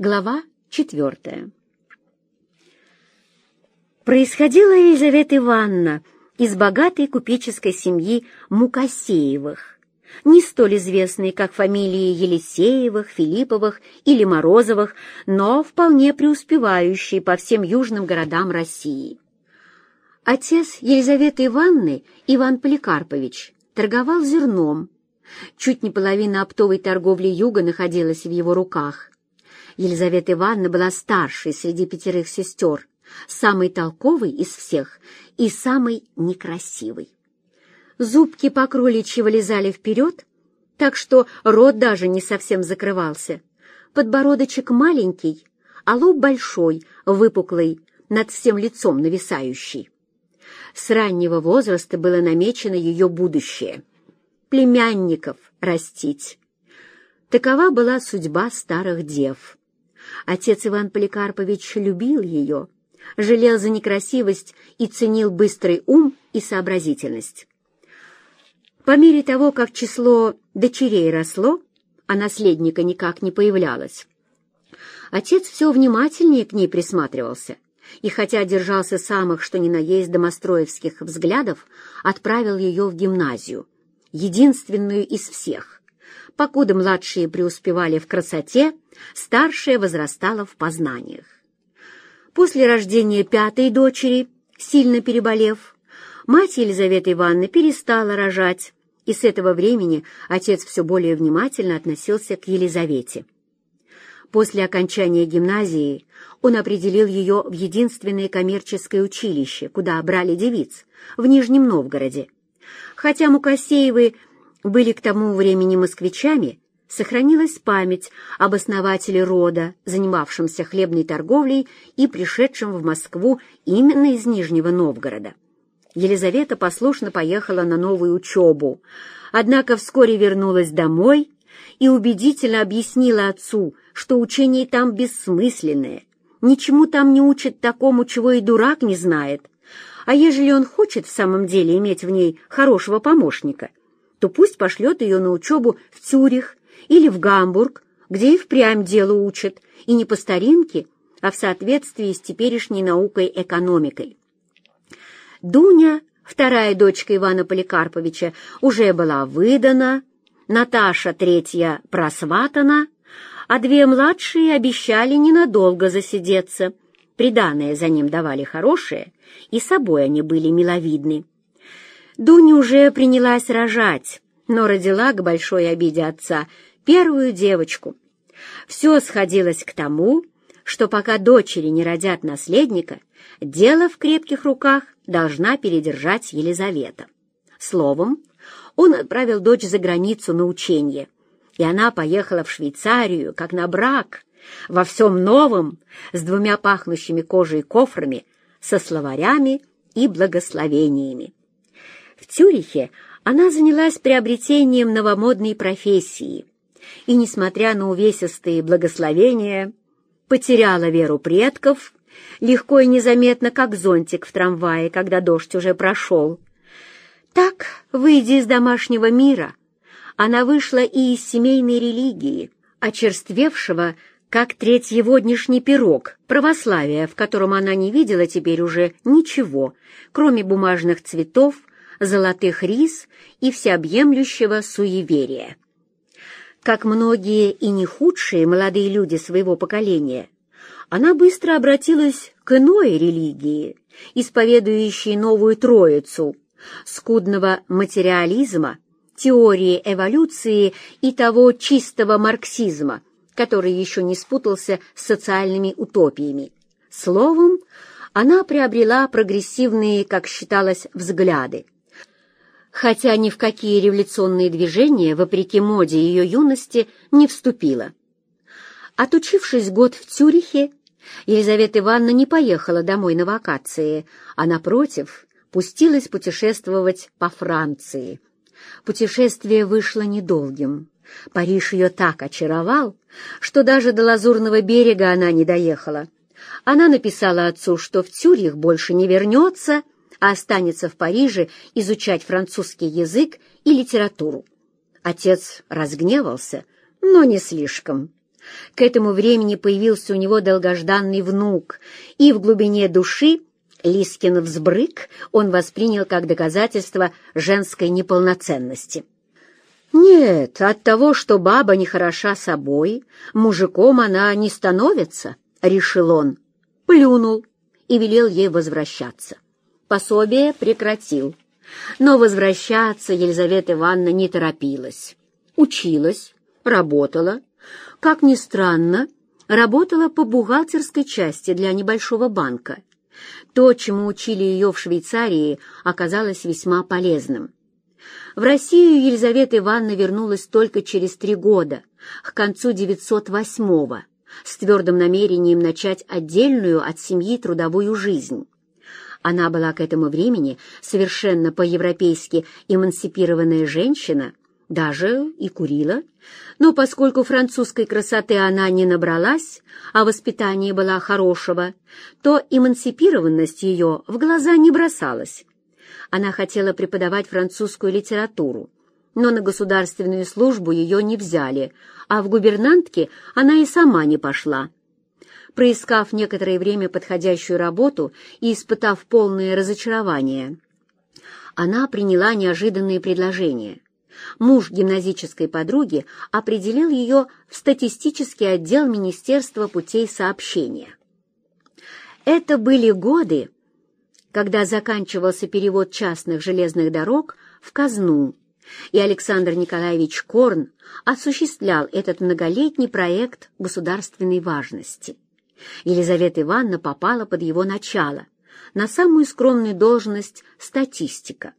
Глава четвертая. Происходила Елизавета Ивановна из богатой купеческой семьи Мукасеевых, не столь известной, как фамилии Елисеевых, Филипповых или Морозовых, но вполне преуспевающей по всем южным городам России. Отец Елизаветы Ивановны, Иван Поликарпович, торговал зерном. Чуть не половина оптовой торговли юга находилась в его руках. Елизавета Ивановна была старшей среди пятерых сестер, самой толковой из всех и самой некрасивой. Зубки по вылезали вперед, так что рот даже не совсем закрывался. Подбородочек маленький, а лоб большой, выпуклый, над всем лицом нависающий. С раннего возраста было намечено ее будущее. Племянников растить. Такова была судьба старых дев. Отец Иван Поликарпович любил ее, жалел за некрасивость и ценил быстрый ум и сообразительность. По мере того, как число дочерей росло, а наследника никак не появлялось, отец все внимательнее к ней присматривался и, хотя держался самых что ни на есть домостроевских взглядов, отправил ее в гимназию, единственную из всех, Покуда младшие преуспевали в красоте, старшая возрастала в познаниях. После рождения пятой дочери, сильно переболев, мать Елизаветы Ивановны перестала рожать, и с этого времени отец все более внимательно относился к Елизавете. После окончания гимназии он определил ее в единственное коммерческое училище, куда брали девиц, в Нижнем Новгороде. Хотя Мукасеевы были к тому времени москвичами, сохранилась память об основателе рода, занимавшемся хлебной торговлей и пришедшем в Москву именно из Нижнего Новгорода. Елизавета послушно поехала на новую учебу, однако вскоре вернулась домой и убедительно объяснила отцу, что учение там бессмысленное, ничему там не учат такому, чего и дурак не знает, а ежели он хочет в самом деле иметь в ней хорошего помощника — то пусть пошлет ее на учебу в Цюрих или в Гамбург, где и впрямь дело учат, и не по старинке, а в соответствии с теперешней наукой-экономикой. Дуня, вторая дочка Ивана Поликарповича, уже была выдана, Наташа, третья, просватана, а две младшие обещали ненадолго засидеться. Приданное за ним давали хорошее, и собой они были миловидны. Дуня уже принялась рожать, но родила к большой обиде отца первую девочку. Все сходилось к тому, что пока дочери не родят наследника, дело в крепких руках должна передержать Елизавета. Словом, он отправил дочь за границу на учение, и она поехала в Швейцарию, как на брак, во всем новом, с двумя пахнущими кожей кофрами, со словарями и благословениями. В Цюрихе она занялась приобретением новомодной профессии и, несмотря на увесистые благословения, потеряла веру предков, легко и незаметно, как зонтик в трамвае, когда дождь уже прошел. Так, выйдя из домашнего мира, она вышла и из семейной религии, очерствевшего, как третьеводнишний пирог, православия, в котором она не видела теперь уже ничего, кроме бумажных цветов, золотых рис и всеобъемлющего суеверия. Как многие и не худшие молодые люди своего поколения, она быстро обратилась к иной религии, исповедующей новую троицу, скудного материализма, теории эволюции и того чистого марксизма, который еще не спутался с социальными утопиями. Словом, она приобрела прогрессивные, как считалось, взгляды, хотя ни в какие революционные движения, вопреки моде ее юности, не вступила. Отучившись год в Цюрихе, Елизавета Ивановна не поехала домой на вакации, а, напротив, пустилась путешествовать по Франции. Путешествие вышло недолгим. Париж ее так очаровал, что даже до Лазурного берега она не доехала. Она написала отцу, что в Цюрих больше не вернется, а останется в Париже изучать французский язык и литературу. Отец разгневался, но не слишком. К этому времени появился у него долгожданный внук, и в глубине души Лискин взбрык он воспринял как доказательство женской неполноценности. Нет, от того, что баба не хороша собой, мужиком она не становится, — решил он. Плюнул и велел ей возвращаться. Пособие прекратил. Но возвращаться Елизавета Ивановна не торопилась. Училась, работала. Как ни странно, работала по бухгалтерской части для небольшого банка. То, чему учили ее в Швейцарии, оказалось весьма полезным. В Россию Елизавета Ивановна вернулась только через три года, к концу 908-го, с твердым намерением начать отдельную от семьи трудовую жизнь. Она была к этому времени совершенно по-европейски эмансипированная женщина, даже и курила, но поскольку французской красоты она не набралась, а воспитание было хорошего, то эмансипированность ее в глаза не бросалась. Она хотела преподавать французскую литературу, но на государственную службу ее не взяли, а в губернантке она и сама не пошла. Проискав некоторое время подходящую работу и испытав полное разочарование, она приняла неожиданные предложения. Муж гимназической подруги определил ее в статистический отдел Министерства путей сообщения. Это были годы, когда заканчивался перевод частных железных дорог в казну, и Александр Николаевич Корн осуществлял этот многолетний проект государственной важности. Елизавета Ивановна попала под его начало на самую скромную должность статистика.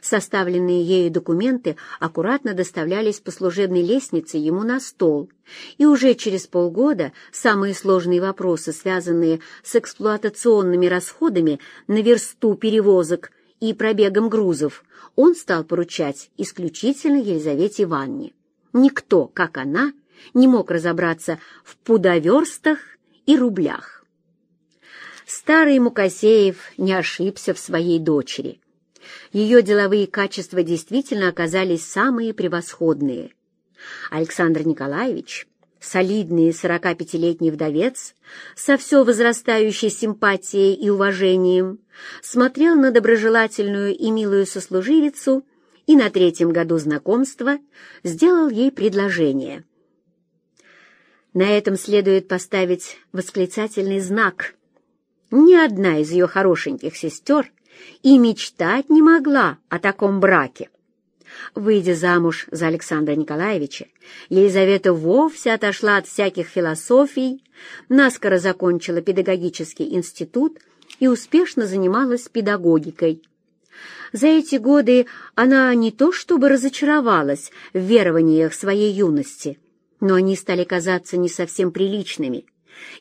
Составленные ею документы аккуратно доставлялись по служебной лестнице ему на стол, и уже через полгода самые сложные вопросы, связанные с эксплуатационными расходами на версту перевозок и пробегом грузов, он стал поручать исключительно Елизавете Ивановне. Никто, как она, не мог разобраться в пудоверстах и рублях. Старый Мукасеев не ошибся в своей дочери. Ее деловые качества действительно оказались самые превосходные. Александр Николаевич, солидный 45-летний вдовец, со все возрастающей симпатией и уважением, смотрел на доброжелательную и милую сослуживицу и на третьем году знакомства сделал ей предложение. На этом следует поставить восклицательный знак. Ни одна из ее хорошеньких сестер и мечтать не могла о таком браке. Выйдя замуж за Александра Николаевича, Елизавета вовсе отошла от всяких философий, наскоро закончила педагогический институт и успешно занималась педагогикой. За эти годы она не то чтобы разочаровалась в верованиях своей юности, но они стали казаться не совсем приличными,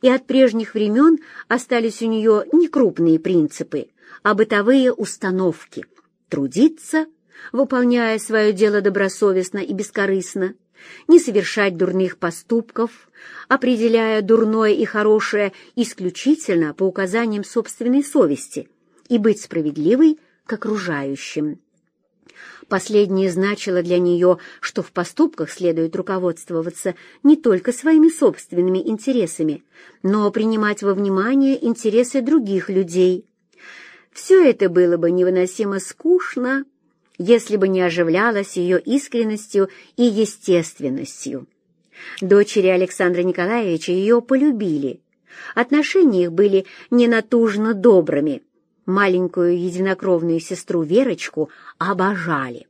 и от прежних времен остались у нее не крупные принципы, а бытовые установки — трудиться, выполняя свое дело добросовестно и бескорыстно, не совершать дурных поступков, определяя дурное и хорошее исключительно по указаниям собственной совести и быть справедливой к окружающим. Последнее значило для нее, что в поступках следует руководствоваться не только своими собственными интересами, но принимать во внимание интересы других людей. Все это было бы невыносимо скучно, если бы не оживлялось ее искренностью и естественностью. Дочери Александра Николаевича ее полюбили. Отношения их были ненатужно добрыми — маленькую единокровную сестру Верочку обожали.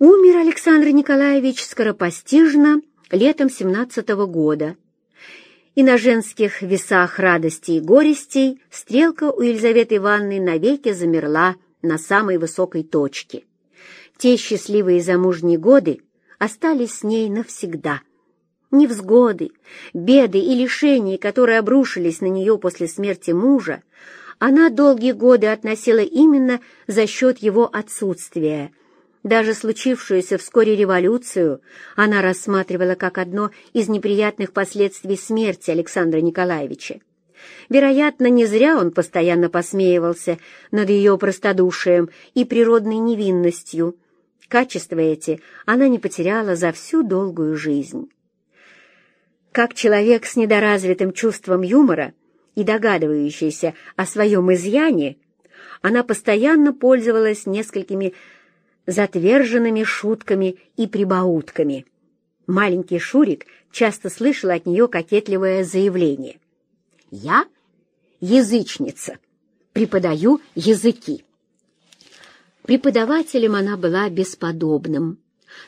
Умер Александр Николаевич скоропостижно летом семнадцатого года, и на женских весах радости и горестей стрелка у Елизаветы Ивановны навеки замерла на самой высокой точке. Те счастливые замужние годы остались с ней навсегда. Невзгоды, беды и лишения, которые обрушились на нее после смерти мужа, она долгие годы относила именно за счет его отсутствия. Даже случившуюся вскоре революцию она рассматривала как одно из неприятных последствий смерти Александра Николаевича. Вероятно, не зря он постоянно посмеивался над ее простодушием и природной невинностью. Качества эти она не потеряла за всю долгую жизнь. Как человек с недоразвитым чувством юмора и догадывающийся о своем изъяне, она постоянно пользовалась несколькими затверженными шутками и прибаутками. Маленький Шурик часто слышал от нее кокетливое заявление. «Я язычница, преподаю языки». Преподавателем она была бесподобным,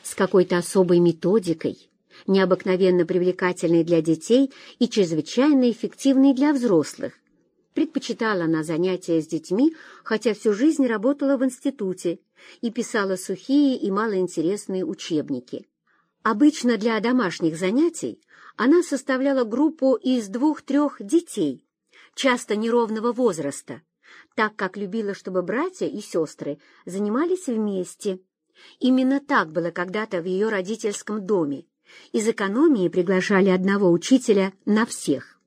с какой-то особой методикой, необыкновенно привлекательной для детей и чрезвычайно эффективной для взрослых. Предпочитала она занятия с детьми, хотя всю жизнь работала в институте и писала сухие и малоинтересные учебники. Обычно для домашних занятий она составляла группу из двух-трех детей, часто неровного возраста, так как любила, чтобы братья и сестры занимались вместе. Именно так было когда-то в ее родительском доме. Из экономии приглашали одного учителя на всех.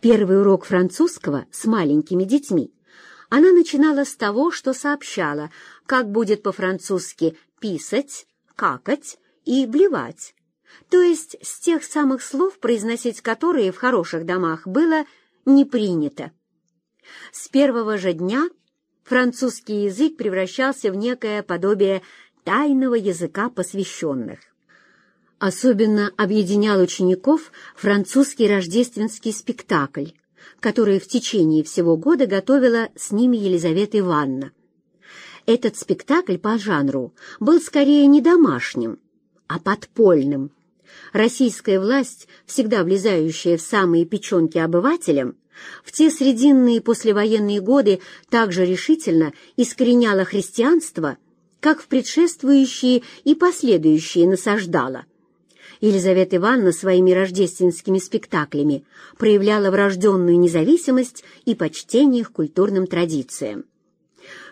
Первый урок французского с маленькими детьми она начинала с того, что сообщала, как будет по-французски «писать», «какать» и «блевать», то есть с тех самых слов, произносить которые в хороших домах было не принято. С первого же дня французский язык превращался в некое подобие тайного языка посвященных. Особенно объединял учеников французский рождественский спектакль, который в течение всего года готовила с ними Елизавета Ивановна. Этот спектакль по жанру был скорее не домашним, а подпольным. Российская власть, всегда влезающая в самые печенки обывателям, в те срединные послевоенные годы также решительно искореняла христианство, как в предшествующие и последующие насаждала. Елизавета Ивановна своими рождественскими спектаклями проявляла врожденную независимость и почтение к культурным традициям.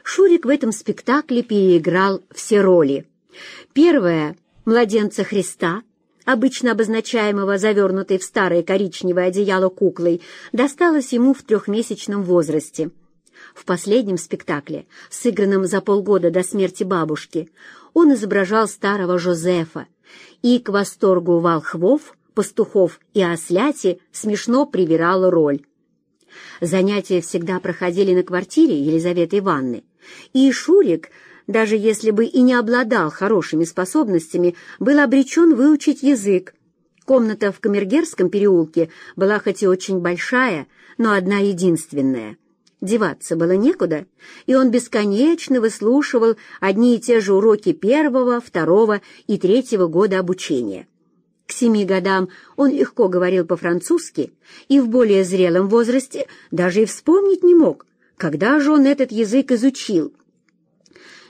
Шурик в этом спектакле переиграл все роли. Первая — младенца Христа, обычно обозначаемого завернутой в старое коричневое одеяло куклой, досталась ему в трехмесячном возрасте. В последнем спектакле, сыгранном за полгода до смерти бабушки, он изображал старого Жозефа, и к восторгу волхвов, пастухов и осляти смешно привирала роль. Занятия всегда проходили на квартире Елизаветы Ивановны, и Шурик, даже если бы и не обладал хорошими способностями, был обречен выучить язык. Комната в Камергерском переулке была хоть и очень большая, но одна единственная — Деваться было некуда, и он бесконечно выслушивал одни и те же уроки первого, второго и третьего года обучения. К семи годам он легко говорил по-французски и в более зрелом возрасте даже и вспомнить не мог, когда же он этот язык изучил.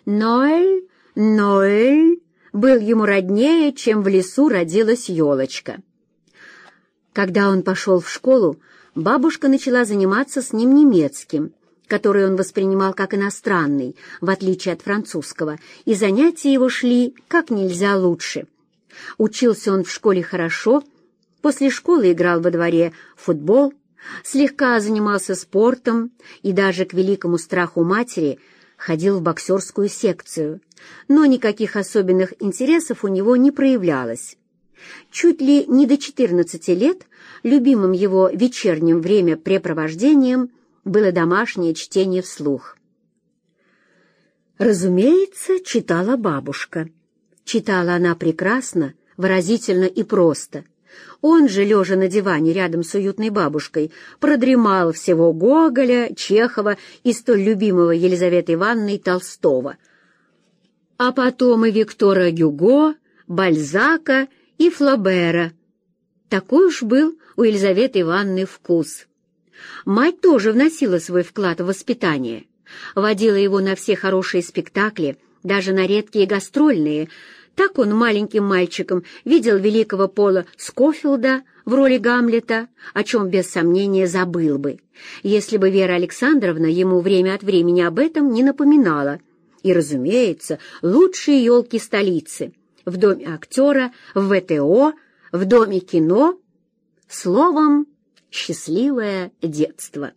Ноэль, Ноэль был ему роднее, чем в лесу родилась елочка. Когда он пошел в школу, бабушка начала заниматься с ним немецким, который он воспринимал как иностранный, в отличие от французского, и занятия его шли как нельзя лучше. Учился он в школе хорошо, после школы играл во дворе в футбол, слегка занимался спортом и даже к великому страху матери ходил в боксерскую секцию, но никаких особенных интересов у него не проявлялось. Чуть ли не до 14 лет любимым его вечерним времяпрепровождением было домашнее чтение вслух. Разумеется, читала бабушка. Читала она прекрасно, выразительно и просто. Он же, лежа на диване рядом с уютной бабушкой, продремал всего Гоголя, Чехова и столь любимого Елизаветы Ивановной Толстого. А потом и Виктора Гюго, Бальзака и Флабера. Такой уж был у Елизаветы Ивановны вкус. Мать тоже вносила свой вклад в воспитание, водила его на все хорошие спектакли, даже на редкие гастрольные. Так он маленьким мальчиком видел великого Пола Скофилда в роли Гамлета, о чем без сомнения забыл бы, если бы Вера Александровна ему время от времени об этом не напоминала. И, разумеется, лучшие елки столицы — в доме актера, в ВТО, в доме кино, словом, счастливое детство.